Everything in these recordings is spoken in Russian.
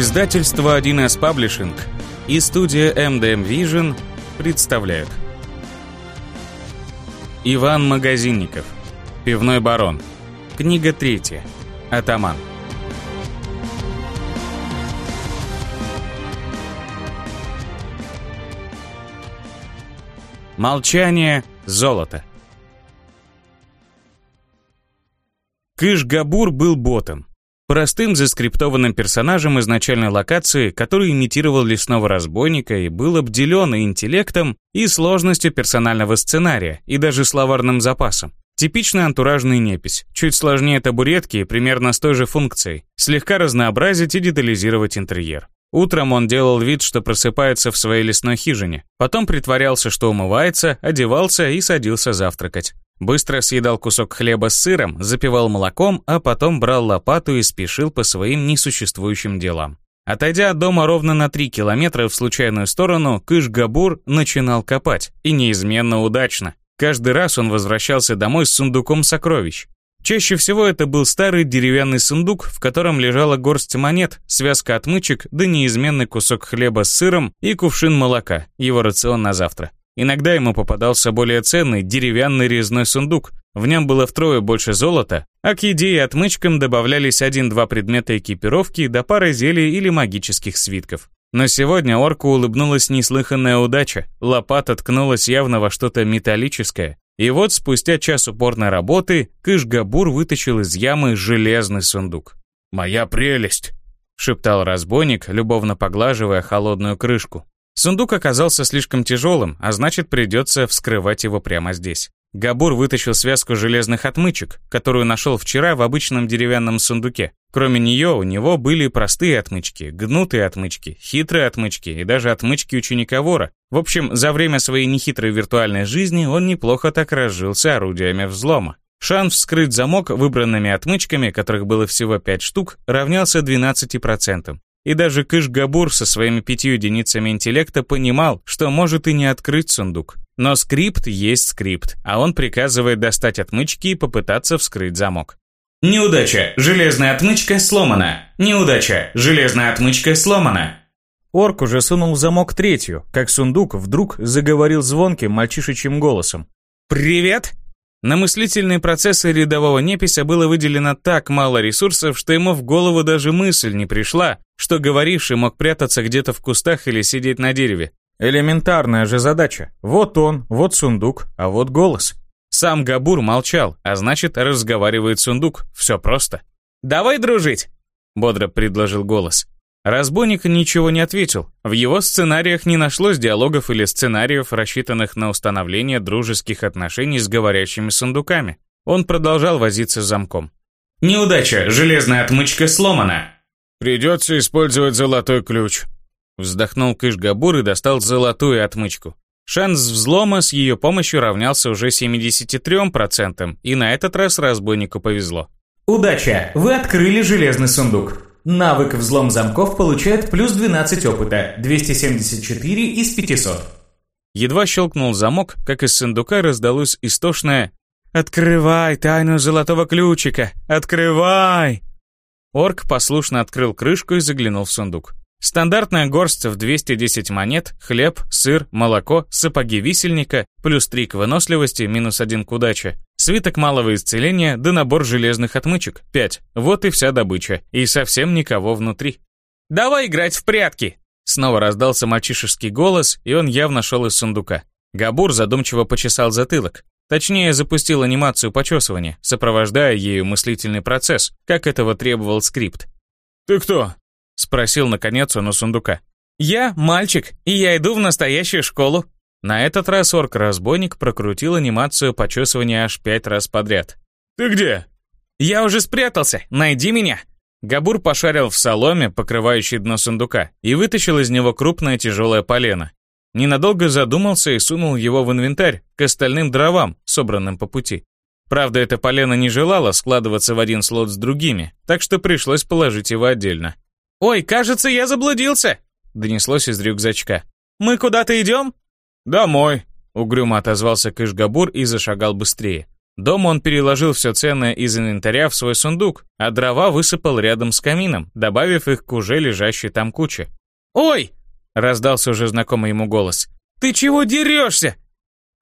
Издательство 1С Паблишинг и студия MDM Vision представляют. Иван Магазинников. Пивной барон Книга третья. Атаман Молчание – золото. Кыш-Габур был ботом. Простым заскриптованным персонажем из начальной локации, который имитировал лесного разбойника и был обделен и интеллектом, и сложностью персонального сценария, и даже словарным запасом. Типичный антуражный непись, чуть сложнее табуретки и примерно с той же функцией, слегка разнообразить и детализировать интерьер. Утром он делал вид, что просыпается в своей лесной хижине, потом притворялся, что умывается, одевался и садился завтракать. Быстро съедал кусок хлеба с сыром, запивал молоком, а потом брал лопату и спешил по своим несуществующим делам. Отойдя от дома ровно на 3 километра в случайную сторону, Кыш-Габур начинал копать, и неизменно удачно. Каждый раз он возвращался домой с сундуком сокровищ. Чаще всего это был старый деревянный сундук, в котором лежала горсть монет, связка отмычек, да неизменный кусок хлеба с сыром и кувшин молока, его рацион на завтра. Иногда ему попадался более ценный деревянный резной сундук. В нем было втрое больше золота, а к еде и отмычкам добавлялись один-два предмета экипировки до пары зелий или магических свитков. Но сегодня орку улыбнулась неслыханная удача. Лопата ткнулась явно во что-то металлическое. И вот спустя час упорной работы Кыш-Габур вытащил из ямы железный сундук. «Моя прелесть!» — шептал разбойник, любовно поглаживая холодную крышку. Сундук оказался слишком тяжелым, а значит придется вскрывать его прямо здесь. Габур вытащил связку железных отмычек, которую нашел вчера в обычном деревянном сундуке. Кроме нее у него были простые отмычки, гнутые отмычки, хитрые отмычки и даже отмычки ученика вора. В общем, за время своей нехитрой виртуальной жизни он неплохо так разжился орудиями взлома. Шанс вскрыть замок выбранными отмычками, которых было всего 5 штук, равнялся 12%. И даже Кыш-Габур со своими пятью единицами интеллекта понимал, что может и не открыть сундук. Но скрипт есть скрипт, а он приказывает достать отмычки и попытаться вскрыть замок. Неудача. Железная отмычка сломана. Неудача. Железная отмычка сломана. Орк уже сунул в замок третью, как сундук вдруг заговорил звонким мальчишечьим голосом. «Привет!» На мыслительные процессы рядового непися было выделено так мало ресурсов, что ему в голову даже мысль не пришла, что говоривший мог прятаться где-то в кустах или сидеть на дереве. Элементарная же задача. Вот он, вот сундук, а вот голос. Сам Габур молчал, а значит, разговаривает сундук. Все просто. «Давай дружить!» — бодро предложил голос. Разбойник ничего не ответил. В его сценариях не нашлось диалогов или сценариев, рассчитанных на установление дружеских отношений с говорящими сундуками. Он продолжал возиться с замком. «Неудача! Железная отмычка сломана!» «Придется использовать золотой ключ», — вздохнул Кышгабур и достал золотую отмычку. Шанс взлома с ее помощью равнялся уже 73%, и на этот раз разбойнику повезло. «Удача! Вы открыли железный сундук. Навык взлом замков получает плюс 12 опыта, 274 из 500. Едва щелкнул замок, как из сундука раздалось истошное «Открывай тайну золотого ключика! Открывай!» Орк послушно открыл крышку и заглянул в сундук. Стандартная горсть в 210 монет, хлеб, сыр, молоко, сапоги висельника, плюс 3 к выносливости, минус 1 к удаче, свиток малого исцеления, да набор железных отмычек, 5. Вот и вся добыча, и совсем никого внутри. «Давай играть в прятки!» Снова раздался мальчишеский голос, и он явно шел из сундука. Габур задумчиво почесал затылок. Точнее, запустил анимацию почесывания, сопровождая ею мыслительный процесс, как этого требовал скрипт. «Ты кто?» Спросил, наконец, он у сундука. «Я мальчик, и я иду в настоящую школу». На этот раз орк-разбойник прокрутил анимацию почесывания аж пять раз подряд. «Ты где?» «Я уже спрятался, найди меня!» Габур пошарил в соломе, покрывающей дно сундука, и вытащил из него крупное тяжелое полено. Ненадолго задумался и сунул его в инвентарь к остальным дровам, собранным по пути. Правда, это полено не желало складываться в один слот с другими, так что пришлось положить его отдельно. «Ой, кажется, я заблудился!» — донеслось из рюкзачка. «Мы куда-то идем?» «Домой», — угрюмо отозвался Кышгабур и зашагал быстрее. Дома он переложил все ценное из инвентаря в свой сундук, а дрова высыпал рядом с камином, добавив их к уже лежащей там куче. «Ой!» — раздался уже знакомый ему голос. «Ты чего дерешься?»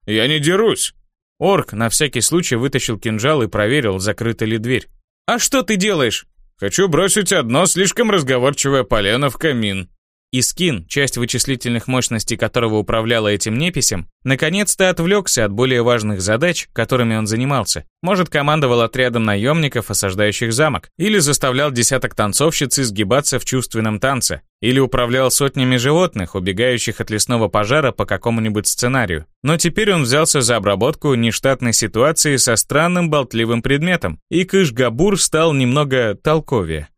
«Я не дерусь!» Орк на всякий случай вытащил кинжал и проверил, закрыта ли дверь. «А что ты делаешь?» «Хочу бросить одно слишком разговорчивое полено в камин». Искин, часть вычислительных мощностей которого управляла этим неписем, наконец-то отвлекся от более важных задач, которыми он занимался. Может, командовал отрядом наемников, осаждающих замок, или заставлял десяток танцовщиц изгибаться в чувственном танце, или управлял сотнями животных, убегающих от лесного пожара по какому-нибудь сценарию. Но теперь он взялся за обработку нештатной ситуации со странным болтливым предметом, и Кыш-Габур стал немного толковее.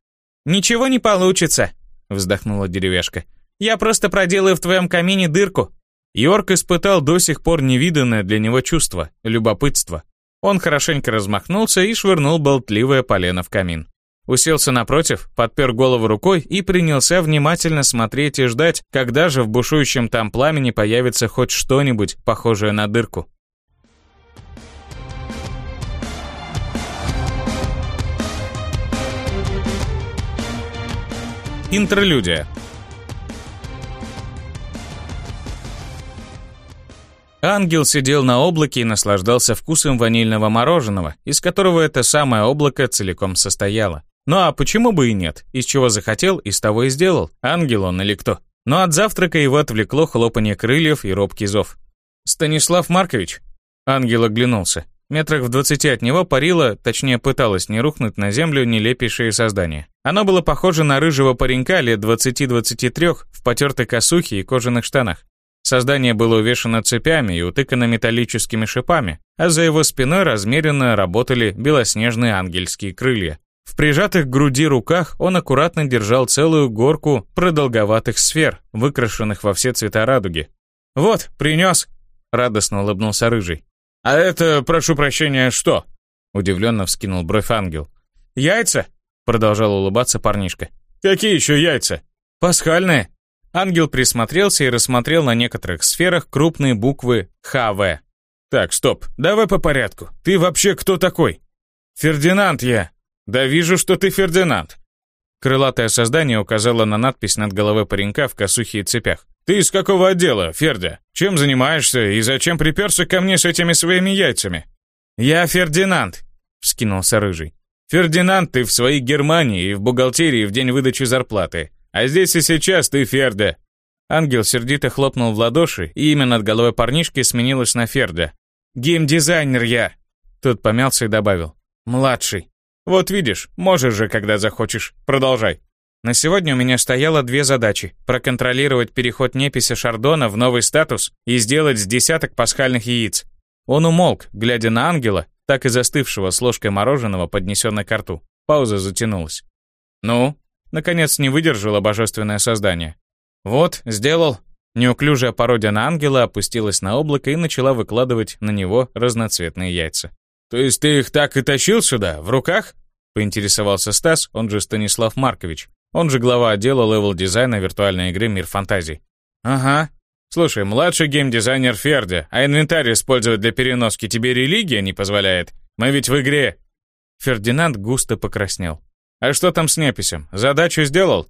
«Ничего не получится», вздохнула деревяшка. «Я просто проделаю в твоем камине дырку». Йорк испытал до сих пор невиданное для него чувство — любопытство. Он хорошенько размахнулся и швырнул болтливое полено в камин. Уселся напротив, подпер голову рукой и принялся внимательно смотреть и ждать, когда же в бушующем там пламени появится хоть что-нибудь похожее на дырку. Интерлюдия. Ангел сидел на облаке и наслаждался вкусом ванильного мороженого, из которого это самое облако целиком состояло. Ну а почему бы и нет? Из чего захотел, из того и сделал. Ангел он или кто? Но от завтрака его отвлекло хлопанье крыльев и робкий зов. «Станислав Маркович?» Ангел оглянулся. Метрах в двадцати от него парило, точнее пыталось не рухнуть на землю нелепейшее создание. Оно было похоже на рыжего паренька лет 20-23 в потертой косухе и кожаных штанах. Создание было увешано цепями и утыкано металлическими шипами, а за его спиной размеренно работали белоснежные ангельские крылья. В прижатых к груди руках он аккуратно держал целую горку продолговатых сфер, выкрашенных во все цвета радуги. «Вот, принес!» — радостно улыбнулся Рыжий. «А это, прошу прощения, что?» Удивленно вскинул бровь ангел. «Яйца?» Продолжал улыбаться парнишка. «Какие еще яйца?» «Пасхальные». Ангел присмотрелся и рассмотрел на некоторых сферах крупные буквы «ХВ». «Так, стоп, давай по порядку. Ты вообще кто такой?» «Фердинанд я». «Да вижу, что ты Фердинанд». Крылатое создание указало на надпись над головой паренька в косухе и цепях. «Ты из какого отдела, Фердя? Чем занимаешься и зачем приперся ко мне с этими своими яйцами?» «Я Фердинанд», — вскинулся Рыжий. «Фердинанд ты в своей Германии и в бухгалтерии в день выдачи зарплаты. А здесь и сейчас ты Ферде». Ангел сердито хлопнул в ладоши, и имя над головой парнишки сменилось на Ферде. «Геймдизайнер я!» Тот помялся и добавил. «Младший». «Вот видишь, можешь же, когда захочешь. Продолжай». На сегодня у меня стояло две задачи. Проконтролировать переход неписи Шардона в новый статус и сделать с десяток пасхальных яиц. Он умолк, глядя на ангела, так и застывшего с ложкой мороженого, поднесенной к рту. Пауза затянулась. «Ну?» Наконец не выдержало божественное создание. «Вот, сделал». Неуклюжая пародия на ангела опустилась на облако и начала выкладывать на него разноцветные яйца. «То есть ты их так и тащил сюда, в руках?» Поинтересовался Стас, он же Станислав Маркович. Он же глава отдела level-дизайна виртуальной игры «Мир фантазий». «Ага. Слушай, младший геймдизайнер Ферди, а инвентарь использовать для переноски тебе религия не позволяет? Мы ведь в игре». Фердинанд густо покраснел. «А что там с неписем? Задачу сделал?»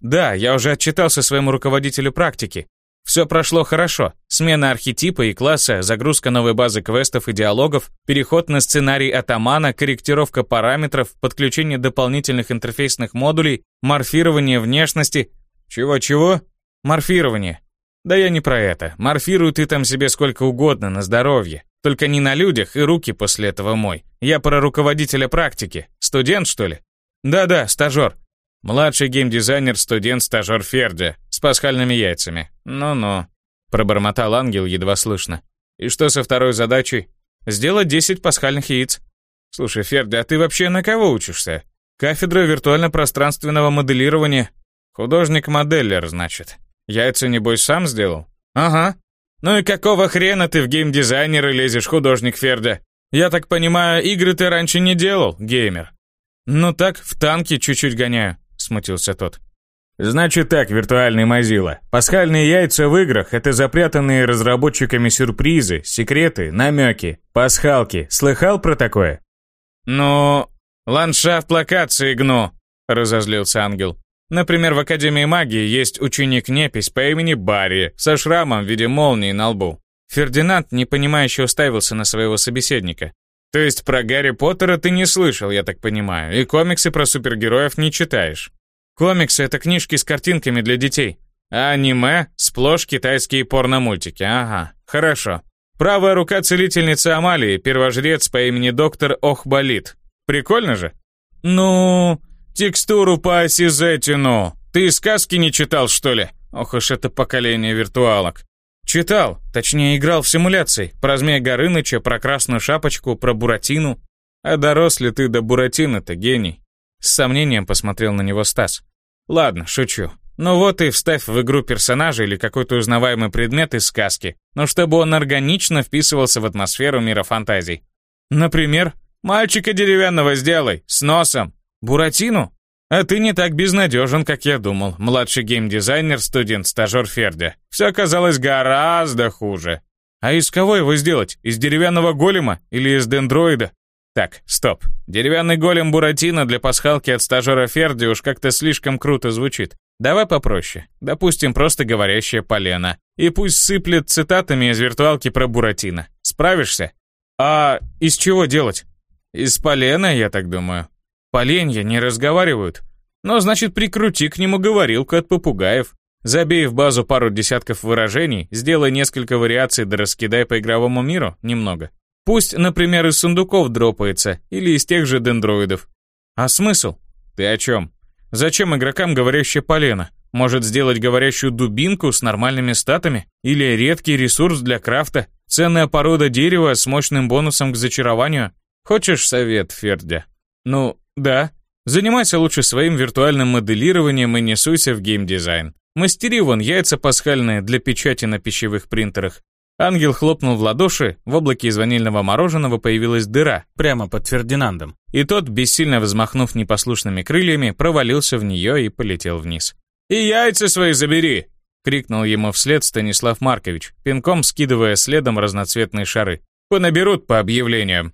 «Да, я уже отчитался своему руководителю практики. Все прошло хорошо. Смена архетипа и класса, загрузка новой базы квестов и диалогов, переход на сценарий атамана, корректировка параметров, подключение дополнительных интерфейсных модулей, морфирование внешности. Чего-чего? Морфирование. Да я не про это. Морфируй ты там себе сколько угодно на здоровье. Только не на людях и руки после этого мой. Я про руководителя практики. Студент, что ли? Да-да, стажер. Младший геймдизайнер, студент, стажер Ферди. Пасхальными яйцами. Ну-ну. Пробормотал ангел едва слышно. И что со второй задачей? Сделать 10 пасхальных яиц. Слушай, Ферди, а ты вообще на кого учишься? Кафедра виртуально-пространственного моделирования. Художник-моделлер, значит. Яйца, небось, сам сделал? Ага. Ну и какого хрена ты в геймдизайнеры лезешь, художник Ферда? Я так понимаю, игры ты раньше не делал, геймер. Ну так, в танке чуть-чуть гоняю, смутился тот. Значит так, виртуальный Мазила. Пасхальные яйца в играх – это запрятанные разработчиками сюрпризы, секреты, намеки, пасхалки. Слыхал про такое? Ну, ландшафт локации гну, разозлился ангел. Например, в Академии магии есть ученик-непись по имени Барри со шрамом в виде молнии на лбу. Фердинанд непонимающе уставился на своего собеседника. То есть про Гарри Поттера ты не слышал, я так понимаю, и комиксы про супергероев не читаешь. Комиксы — это книжки с картинками для детей. А аниме — сплошь китайские порномультики. Ага, хорошо. Правая рука целительницы Амалии, первожрец по имени доктор Охболит. Прикольно же? Ну, текстуру по осизетину. Ты сказки не читал, что ли? Ох уж это поколение виртуалок. Читал, точнее играл в симуляции. Про Змея Горыныча, про Красную Шапочку, про Буратину. А дорос ли ты до Буратино-то, гений? С сомнением посмотрел на него Стас. Ладно, шучу. Ну вот и вставь в игру персонажа или какой-то узнаваемый предмет из сказки, но чтобы он органично вписывался в атмосферу мира фантазий. Например, мальчика деревянного сделай, с носом. Буратину? А ты не так безнадежен, как я думал, младший геймдизайнер, студент, стажер Ферди. Все оказалось гораздо хуже. А из кого его сделать? Из деревянного голема или из дендроида? Так, стоп. Деревянный голем Буратино для пасхалки от стажера Ферди уж как-то слишком круто звучит. Давай попроще. Допустим, просто говорящая полена. И пусть сыплет цитатами из виртуалки про Буратино. Справишься? А из чего делать? Из полена, я так думаю. Поленья не разговаривают. Но значит прикрути к нему говорилку от попугаев. Забей в базу пару десятков выражений, сделай несколько вариаций да раскидай по игровому миру немного. Пусть, например, из сундуков дропается, или из тех же дендроидов. А смысл? Ты о чем? Зачем игрокам говорящая полено? Может сделать говорящую дубинку с нормальными статами? Или редкий ресурс для крафта? Ценная порода дерева с мощным бонусом к зачарованию? Хочешь совет, Фердя? Ну, да. Занимайся лучше своим виртуальным моделированием и не суйся в геймдизайн. Мастери вон яйца пасхальные для печати на пищевых принтерах. Ангел хлопнул в ладоши, в облаке из ванильного мороженого появилась дыра, прямо под Фердинандом. И тот, бессильно взмахнув непослушными крыльями, провалился в нее и полетел вниз. «И яйца свои забери!» — крикнул ему вслед Станислав Маркович, пинком скидывая следом разноцветные шары. «Понаберут по объявлениям».